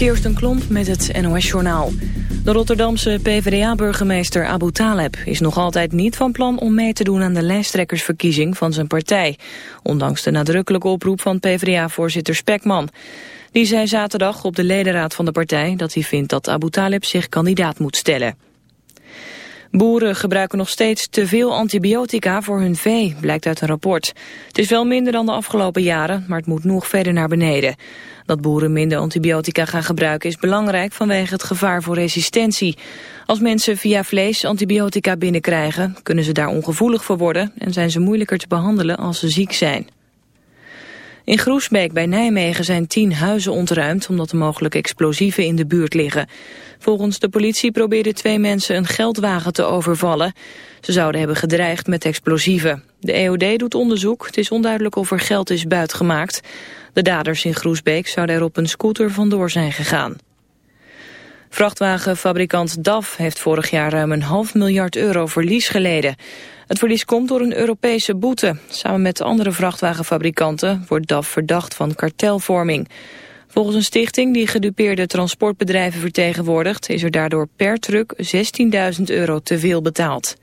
Kirsten Klomp met het NOS-journaal. De Rotterdamse PvdA-burgemeester Abu Taleb is nog altijd niet van plan om mee te doen aan de lijsttrekkersverkiezing van zijn partij. Ondanks de nadrukkelijke oproep van PvdA-voorzitter Spekman. Die zei zaterdag op de ledenraad van de partij dat hij vindt dat Abu Taleb zich kandidaat moet stellen. Boeren gebruiken nog steeds te veel antibiotica voor hun vee, blijkt uit een rapport. Het is wel minder dan de afgelopen jaren, maar het moet nog verder naar beneden. Dat boeren minder antibiotica gaan gebruiken is belangrijk vanwege het gevaar voor resistentie. Als mensen via vlees antibiotica binnenkrijgen, kunnen ze daar ongevoelig voor worden en zijn ze moeilijker te behandelen als ze ziek zijn. In Groesbeek bij Nijmegen zijn tien huizen ontruimd omdat er mogelijk explosieven in de buurt liggen. Volgens de politie probeerden twee mensen een geldwagen te overvallen. Ze zouden hebben gedreigd met explosieven. De EOD doet onderzoek. Het is onduidelijk of er geld is buitgemaakt. De daders in Groesbeek zouden er op een scooter vandoor zijn gegaan. Vrachtwagenfabrikant DAF heeft vorig jaar ruim een half miljard euro verlies geleden. Het verlies komt door een Europese boete. Samen met andere vrachtwagenfabrikanten wordt DAF verdacht van kartelvorming. Volgens een stichting die gedupeerde transportbedrijven vertegenwoordigt... is er daardoor per truck 16.000 euro te veel betaald.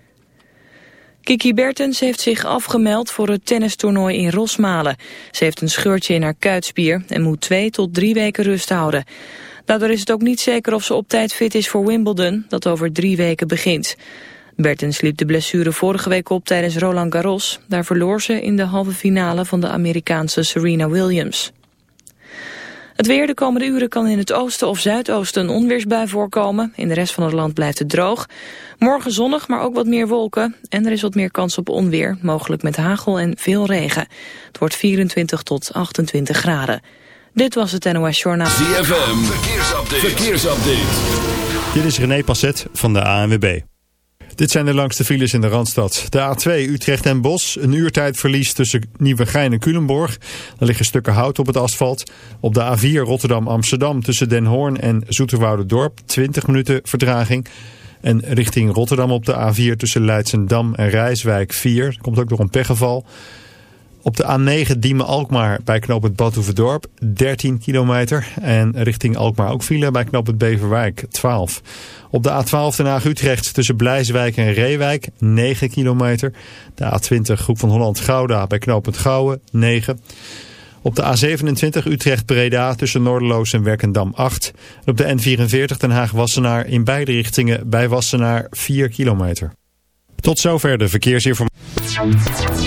Kiki Bertens heeft zich afgemeld voor het tennistoernooi in Rosmalen. Ze heeft een scheurtje in haar kuitspier en moet twee tot drie weken rust houden. Daardoor is het ook niet zeker of ze op tijd fit is voor Wimbledon, dat over drie weken begint. Bertens liep de blessure vorige week op tijdens Roland Garros. Daar verloor ze in de halve finale van de Amerikaanse Serena Williams. Het weer de komende uren kan in het oosten of zuidoosten een onweersbui voorkomen. In de rest van het land blijft het droog. Morgen zonnig, maar ook wat meer wolken. En er is wat meer kans op onweer, mogelijk met hagel en veel regen. Het wordt 24 tot 28 graden. Dit was het NOS Journaal. ZFM, verkeersupdate. verkeersupdate. Dit is René Passet van de ANWB. Dit zijn de langste files in de Randstad. De A2 Utrecht en Bos, een uurtijdverlies tussen Nieuwegein en Culemborg. Er liggen stukken hout op het asfalt. Op de A4 Rotterdam-Amsterdam tussen Den Hoorn en Dorp 20 minuten vertraging. En richting Rotterdam op de A4 tussen Leidsendam en Rijswijk 4. Komt ook door een pechgeval. Op de A9 Diemen-Alkmaar bij knooppunt Badhoevedorp 13 kilometer. En richting Alkmaar ook file bij knooppunt Beverwijk 12. Op de A12 Den Haag-Utrecht tussen Blijswijk en Reewijk 9 kilometer. De A20 Groep van Holland-Gouda bij knooppunt Gouwen 9 op de A27 Utrecht-Breda tussen Noorderloos en Werkendam 8. En op de N44 Den Haag-Wassenaar in beide richtingen bij Wassenaar 4 kilometer. Tot zover de verkeersinformatie.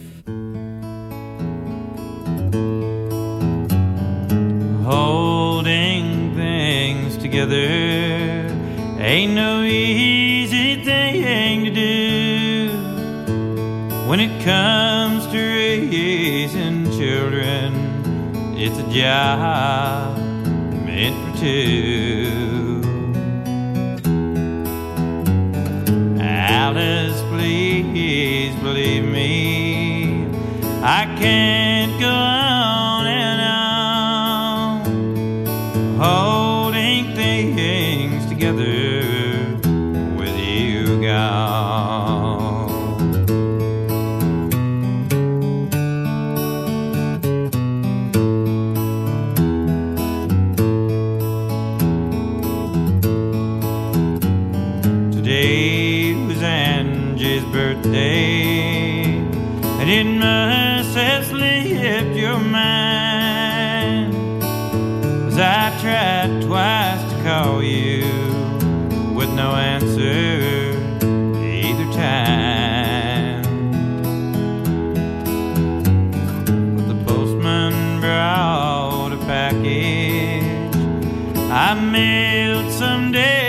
Together. Ain't no easy thing to do when it comes to raising children. It's a job meant for two. Alice please believe me i can't package. I mailed someday.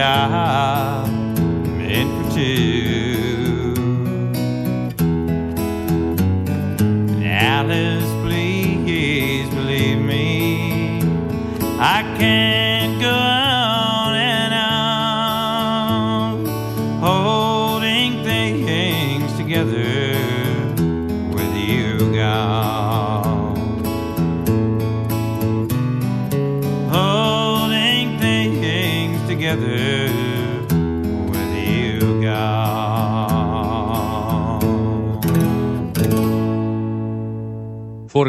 It's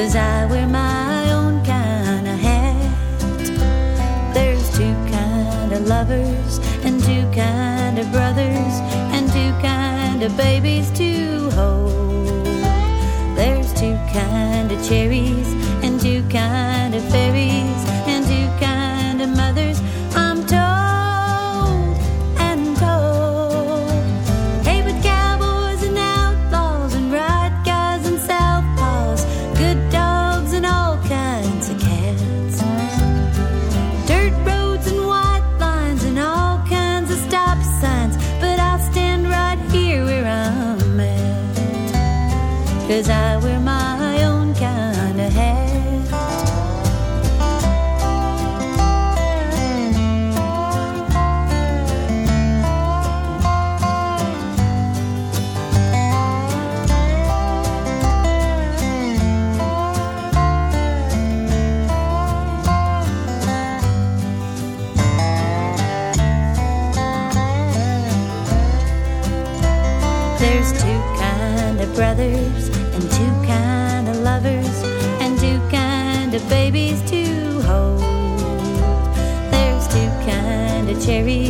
Cause I wear my own kind of hat. There's two kind of lovers and two kind of brothers and two kind of babies to hold. There's two kind of cherries and two kind of fairies kind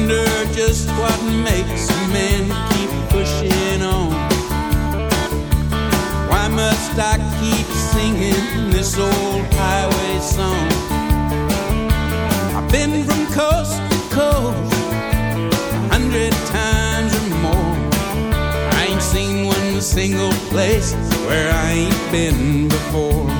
wonder just what makes a man keep pushing on. Why must I keep singing this old highway song? I've been from coast to coast a hundred times or more. I ain't seen one single place where I ain't been before.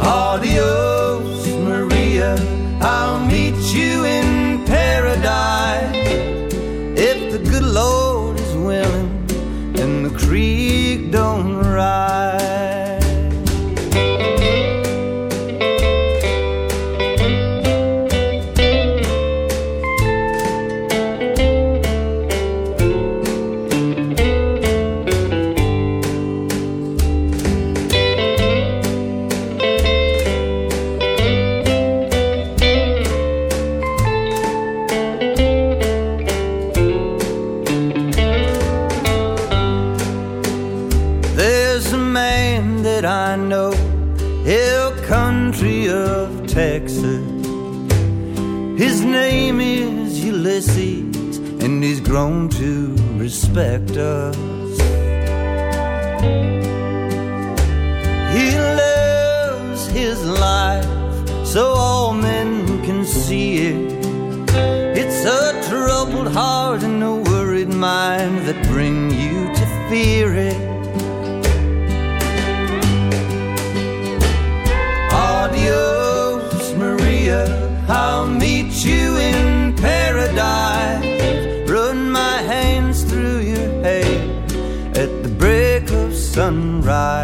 Adios, Maria. I'll meet you in paradise. If the good Lord is willing and the creek don't rise. Respect us. He lives his life so all men can see it. It's a troubled heart and a worried mind that bring you to fear it. Sunrise.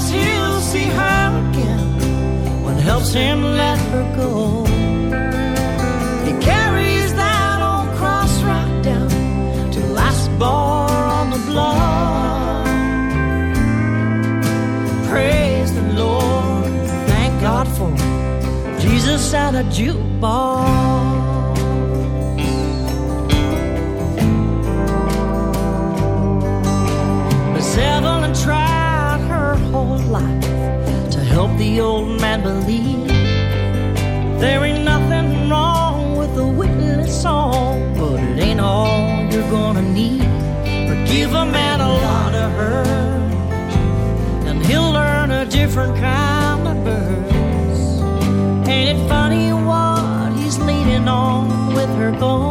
see her again, one helps him let her go. He carries that old cross right down to the last bar on the block. Praise the Lord, thank God for Jesus and a jukebox. Evelyn tried her whole life the old man believe there ain't nothing wrong with a witness song, but it ain't all you're gonna need. But give a man a lot of hurt, and he'll learn a different kind of birds. Ain't it funny what he's leaning on with her gone?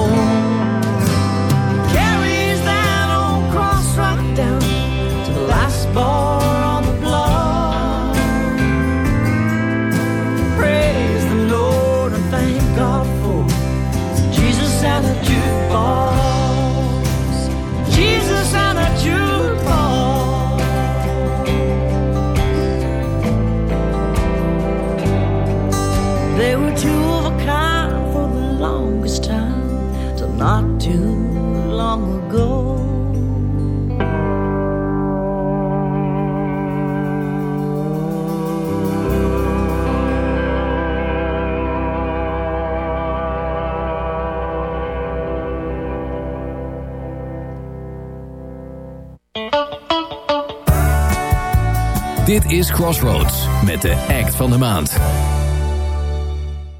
Not too long ago. Dit is Crossroads met de act van de maand.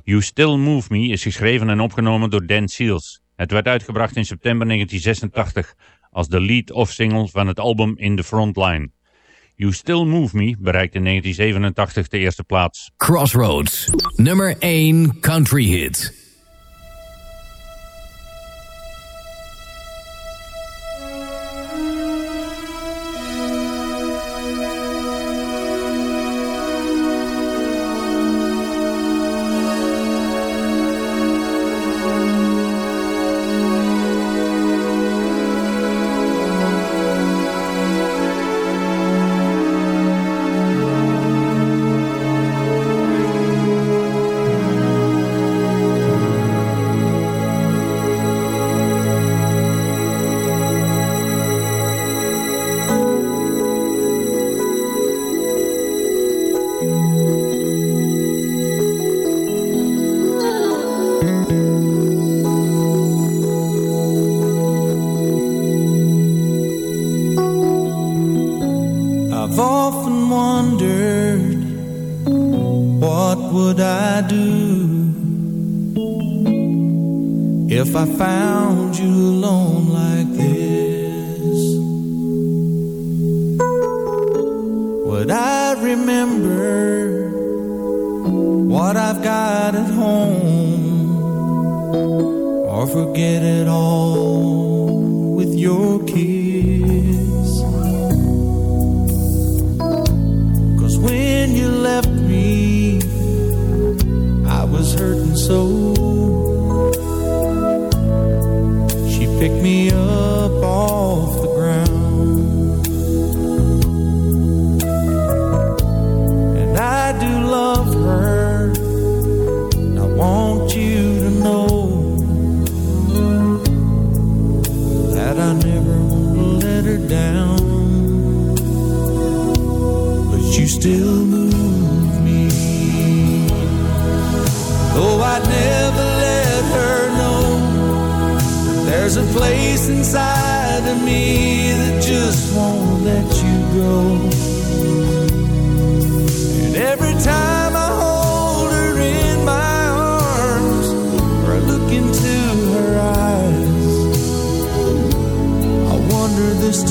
You Still Move Me is geschreven en opgenomen door Dan Seals. Het werd uitgebracht in september 1986 als de lead-off single van het album In the Frontline. You Still Move Me bereikte in 1987 de eerste plaats. Crossroads, nummer 1 country hit. If I found you alone like this? Would I remember what I've got at home or forget it all with your kiss? Cause when you left me, I was hurting so. Me up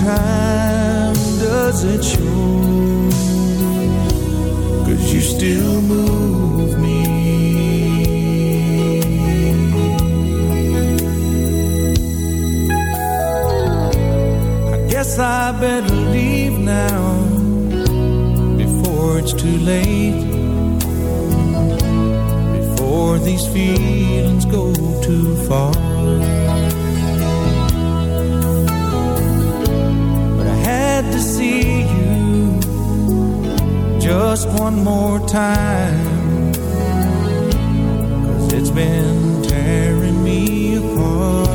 time does it show? Cause you still move me. I guess I better leave now before it's too late. Before these feelings go too far. Just one more time. Cause it's been tearing me apart.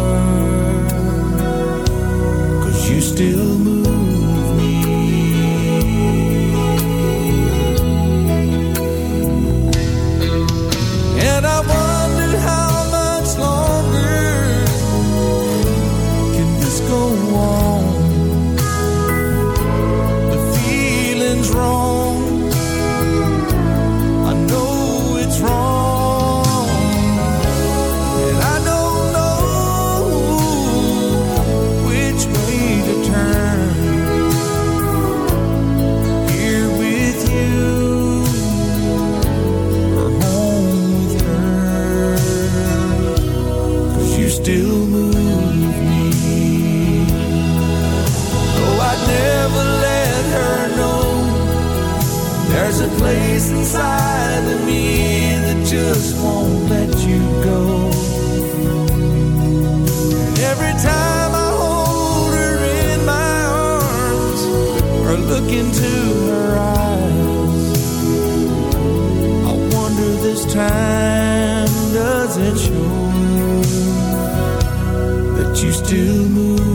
Cause you still place inside of me that just won't let you go. And every time I hold her in my arms or look into her eyes, I wonder this time does it show that you still move?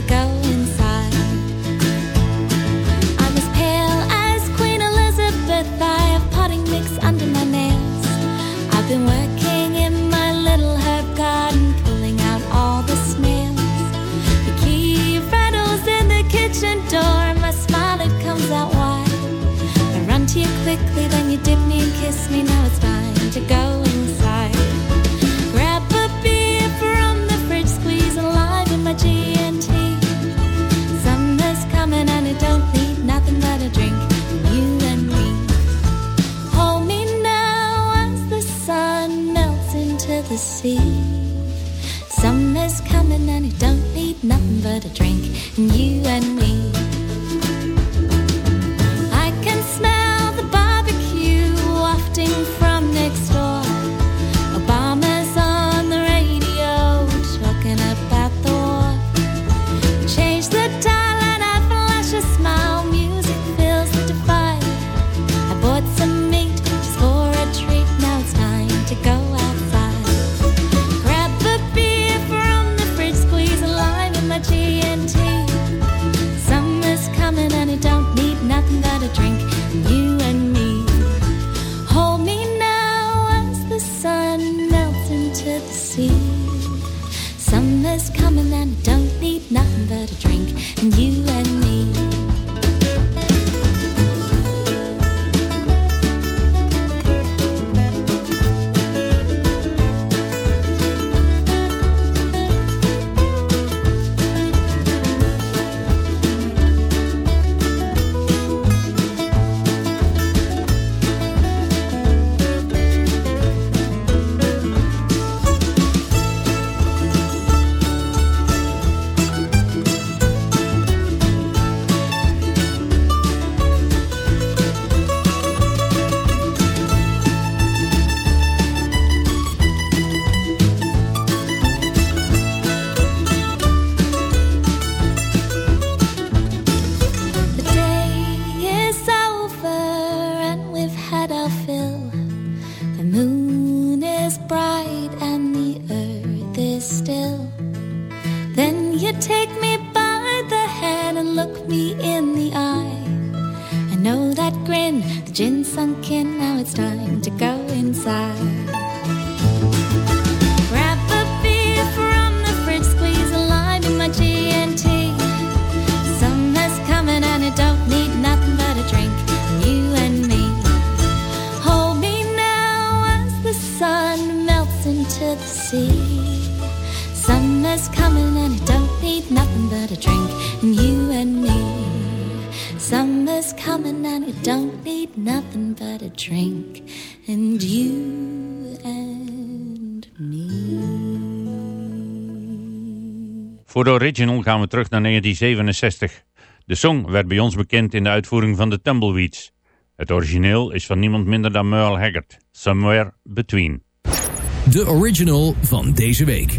to go. a drink, and you and me. Summer's coming and you don't need nothing but a drink, and you and me. Voor de original gaan we terug naar 1967. De song werd bij ons bekend in de uitvoering van de Tumbleweeds. Het origineel is van niemand minder dan Merle Haggard, Somewhere Between. De original van deze week.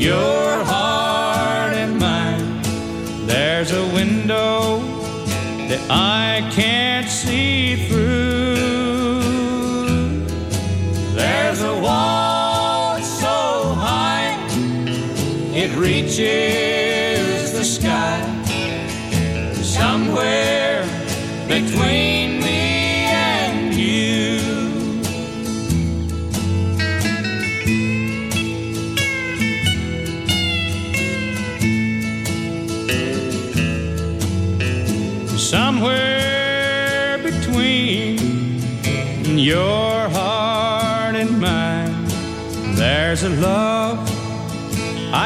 your heart and mine, there's a window that I can't see through. There's a wall so high it reaches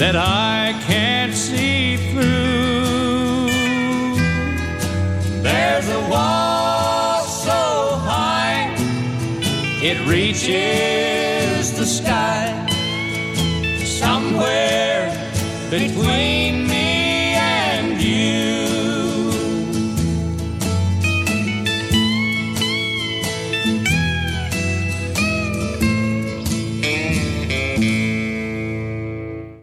that I can't see through. There's a wall so high it reaches the sky. Somewhere between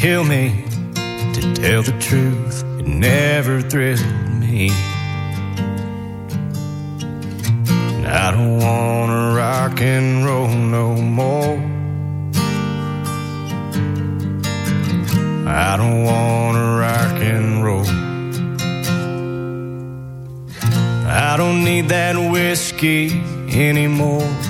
kill me. To tell the truth, it never thrilled me. I don't wanna rock and roll no more. I don't wanna rock and roll. I don't need that whiskey anymore.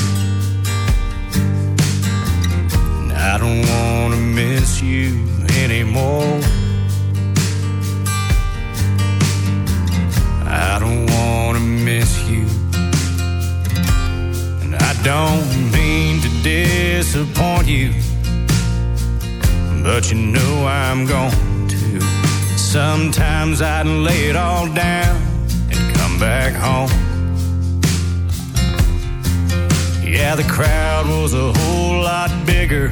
Don't want to miss you anymore. I don't want to miss you. And I don't mean to disappoint you. But you know I'm going to. Sometimes I'd lay it all down and come back home. Yeah, the crowd was a whole lot bigger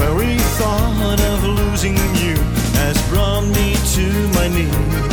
Very thought of losing you has brought me to my knees.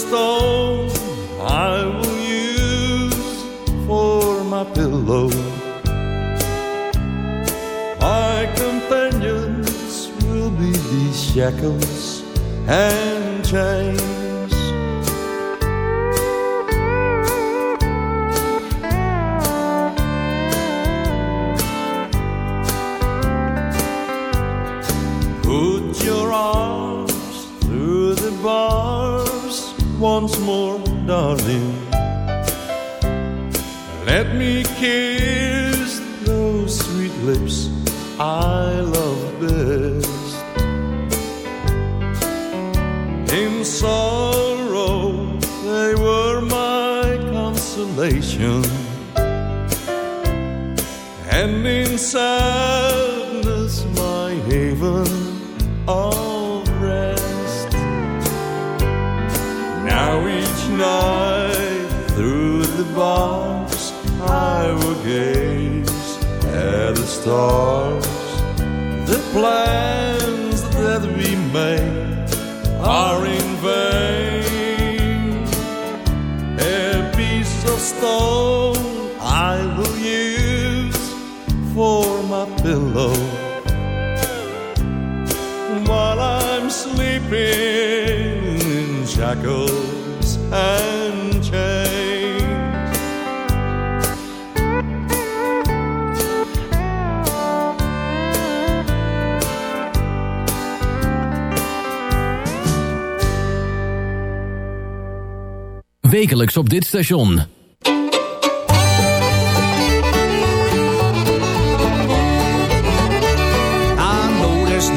stone I will use for my pillow. My companions will be these shackles and chains. op dit station.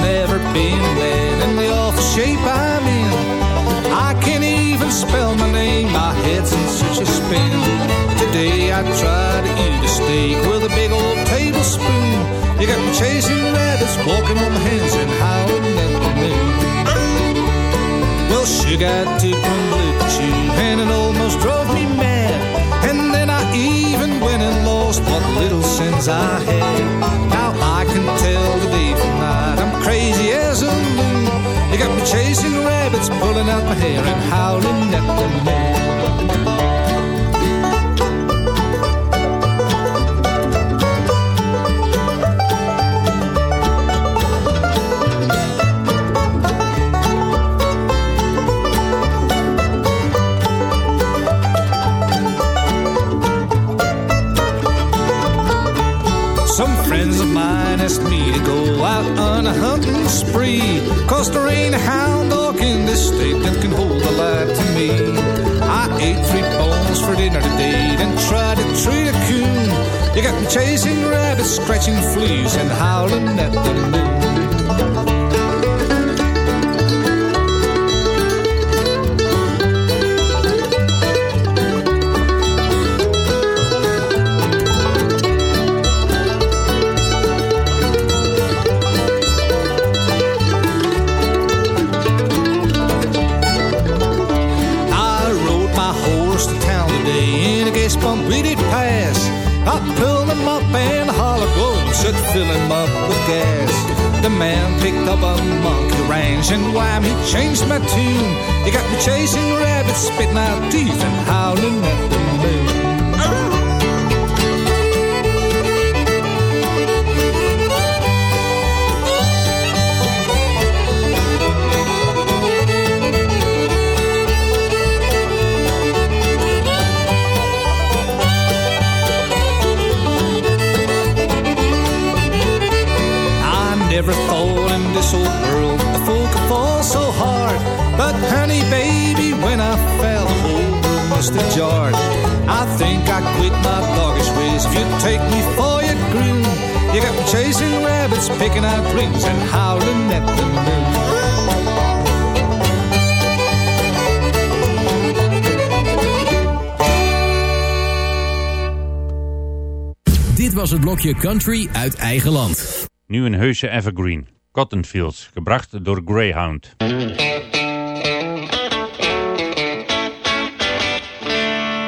never been in the awful shape I'm in. I can't even spell my name, my head's in such a spin. Today I tried to eat a steak with a big old tablespoon. You got me chasing rabbits, walking on my hands and howling at the moon. Well, sugar took my sense I. Now I can tell the day from night. I'm crazy as a loon. You got me chasing rabbits, pulling out my hair and howling at the moon. There ain't a hound dog in this state that can hold a light to me. I ate three bones for dinner today, then tried to treat a coon. You got me chasing rabbits, scratching fleas, and howling at the moon. Fill him up with gas. The man picked up a monkey ranch and wham, he changed my tune. He got me chasing rabbits, spitting out teeth and howling at the moon. Have jarred. I think I quit my doggish ways. If you take me for your groom, you got me chasing rabbits, picking out rings, and howling at the moon. Dit was het blokje Country uit eigen land. Nu een heuse evergreen. Cotton Fields, gebracht door Greyhound.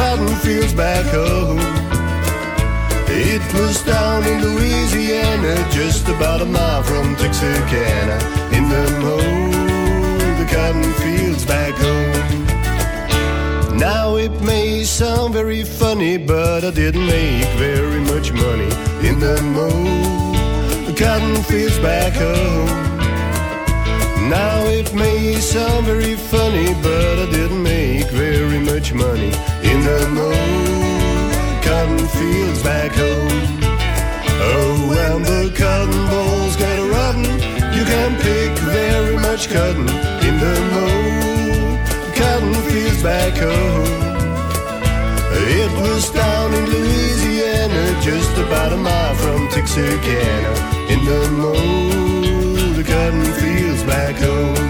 cotton fields back home. It was down in Louisiana, just about a mile from Texarkana. In the mow, the cotton fields back home. Now it may sound very funny, but I didn't make very much money in the mow, the cotton fields back home. Now it may sound very funny, but I didn't make very much money in the mow cotton fields back home. Oh, when the cotton balls get rotten, you can pick very much cotton in the mow cotton fields back home. It was down in Louisiana, just about a mile from Texarkana, in the the cotton fields back home.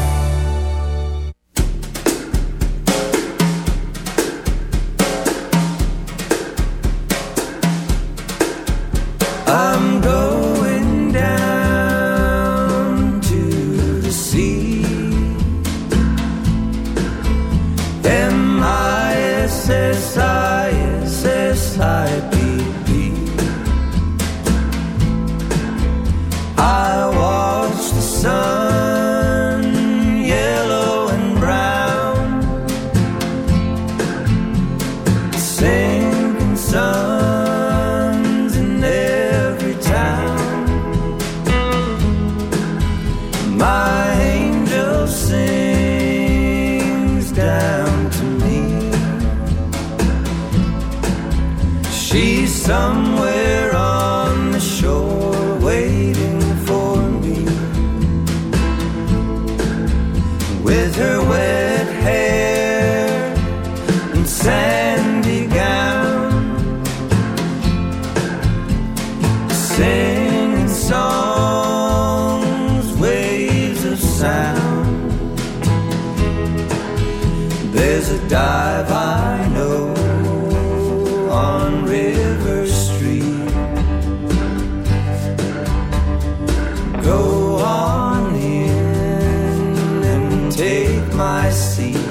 My seat.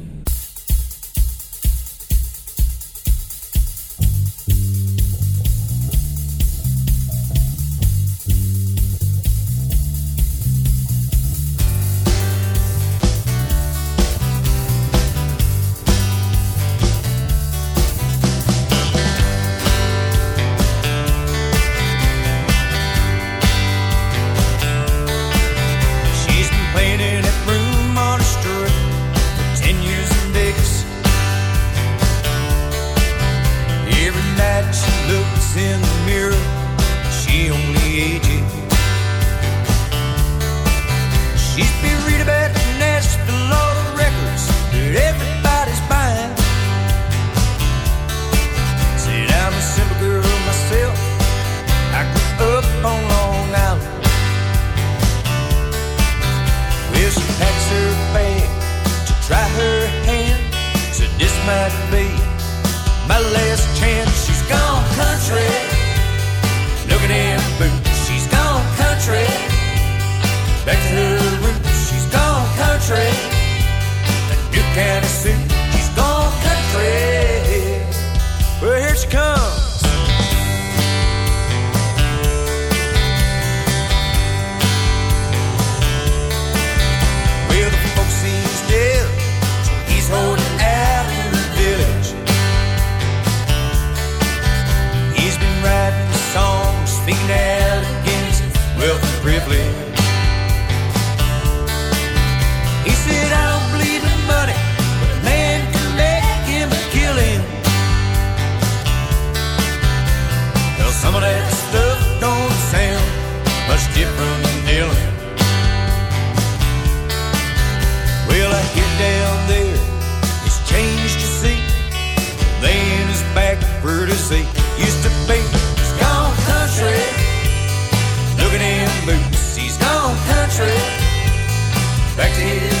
might be my last chance. She's gone country. Look at them boots. She's gone country. Back to her roots. She's gone country. A new kind of suit. She's gone country. Well, here she comes. Privilege. He said, I don't believe in money, but a man can make him some of that stuff don't sound much different than Dylan. Well, I down there, it's changed, see. Used to be, Back to his